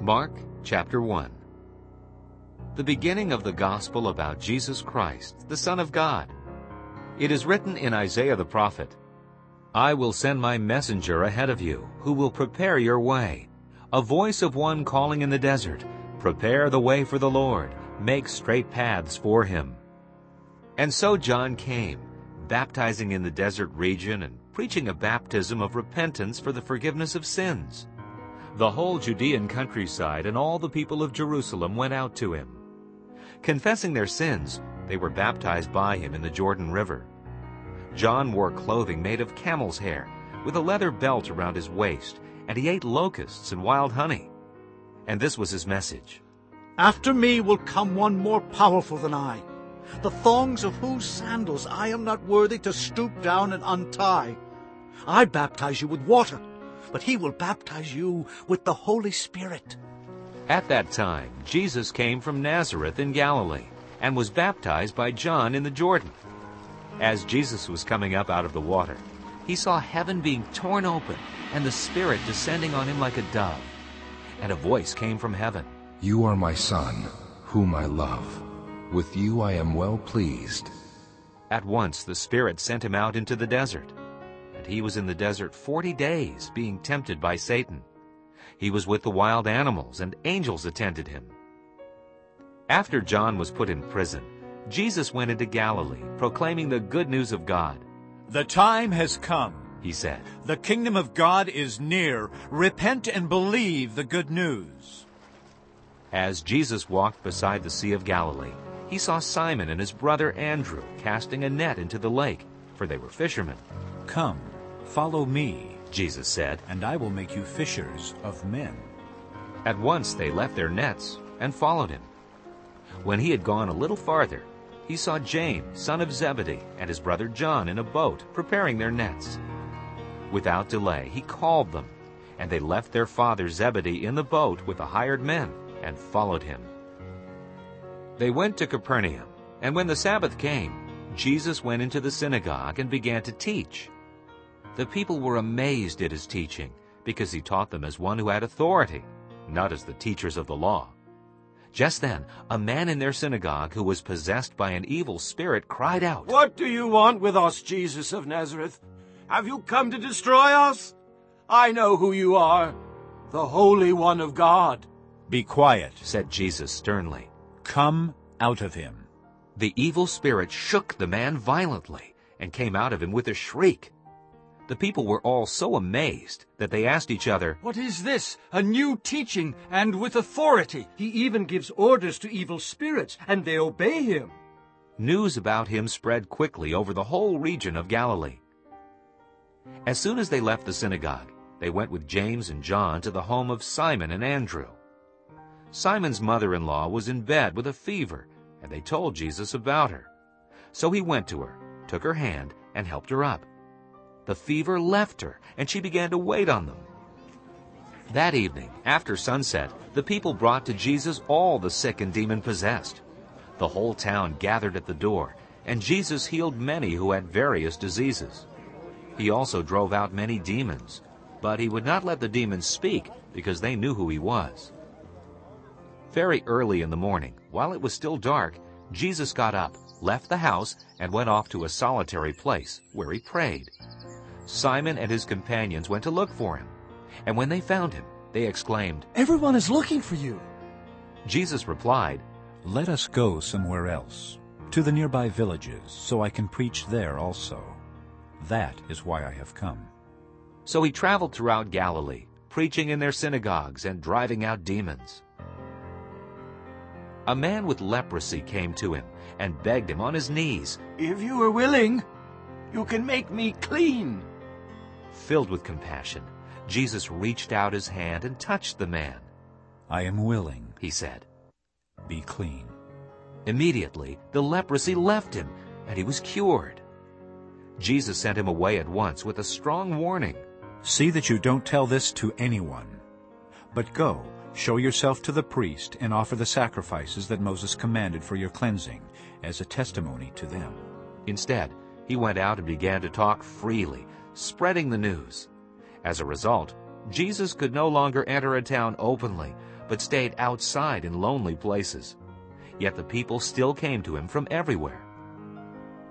Mark chapter 1 The beginning of the gospel about Jesus Christ, the Son of God. It is written in Isaiah the prophet, I will send my messenger ahead of you, who will prepare your way. A voice of one calling in the desert, Prepare the way for the Lord, make straight paths for him. And so John came, baptizing in the desert region and preaching a baptism of repentance for the forgiveness of sins. The whole Judean countryside and all the people of Jerusalem went out to him. Confessing their sins, they were baptized by him in the Jordan River. John wore clothing made of camel's hair, with a leather belt around his waist, and he ate locusts and wild honey. And this was his message. After me will come one more powerful than I, the thongs of whose sandals I am not worthy to stoop down and untie. I baptize you with water, but he will baptize you with the Holy Spirit. At that time, Jesus came from Nazareth in Galilee and was baptized by John in the Jordan. As Jesus was coming up out of the water, he saw heaven being torn open and the Spirit descending on him like a dove. And a voice came from heaven. You are my Son, whom I love. With you I am well pleased. At once the Spirit sent him out into the desert. And he was in the desert forty days, being tempted by Satan. He was with the wild animals, and angels attended him. After John was put in prison, Jesus went into Galilee, proclaiming the good news of God. The time has come, he said. The kingdom of God is near. Repent and believe the good news. As Jesus walked beside the Sea of Galilee, he saw Simon and his brother Andrew casting a net into the lake, for they were fishermen. Come, follow me, Jesus said, and I will make you fishers of men. At once they left their nets and followed him. When he had gone a little farther, he saw James, son of Zebedee, and his brother John in a boat, preparing their nets. Without delay, he called them, and they left their father Zebedee in the boat with the hired men and followed him. They went to Capernaum, and when the Sabbath came, Jesus went into the synagogue and began to teach. The people were amazed at his teaching, because he taught them as one who had authority, not as the teachers of the law. Just then, a man in their synagogue who was possessed by an evil spirit cried out, What do you want with us, Jesus of Nazareth? Have you come to destroy us? I know who you are, the Holy One of God. Be quiet, said Jesus sternly. Come out of him. The evil spirit shook the man violently and came out of him with a shriek. The people were all so amazed that they asked each other, What is this? A new teaching and with authority. He even gives orders to evil spirits, and they obey him. News about him spread quickly over the whole region of Galilee. As soon as they left the synagogue, they went with James and John to the home of Simon and Andrew. Simon's mother-in-law was in bed with a fever, and they told Jesus about her. So he went to her, took her hand, and helped her up. The fever left her, and she began to wait on them. That evening, after sunset, the people brought to Jesus all the sick and demon-possessed. The whole town gathered at the door, and Jesus healed many who had various diseases. He also drove out many demons, but he would not let the demons speak because they knew who he was. Very early in the morning, while it was still dark, Jesus got up, left the house, and went off to a solitary place where he prayed. Simon and his companions went to look for him, and when they found him, they exclaimed, Everyone is looking for you. Jesus replied, Let us go somewhere else, to the nearby villages, so I can preach there also. That is why I have come. So he traveled throughout Galilee, preaching in their synagogues and driving out demons. A man with leprosy came to him and begged him on his knees, If you are willing, you can make me clean. Filled with compassion, Jesus reached out his hand and touched the man. I am willing, he said. Be clean. Immediately, the leprosy left him, and he was cured. Jesus sent him away at once with a strong warning. See that you don't tell this to anyone. But go, show yourself to the priest, and offer the sacrifices that Moses commanded for your cleansing, as a testimony to them. Instead, he went out and began to talk freely, spreading the news. As a result, Jesus could no longer enter a town openly, but stayed outside in lonely places. Yet the people still came to him from everywhere.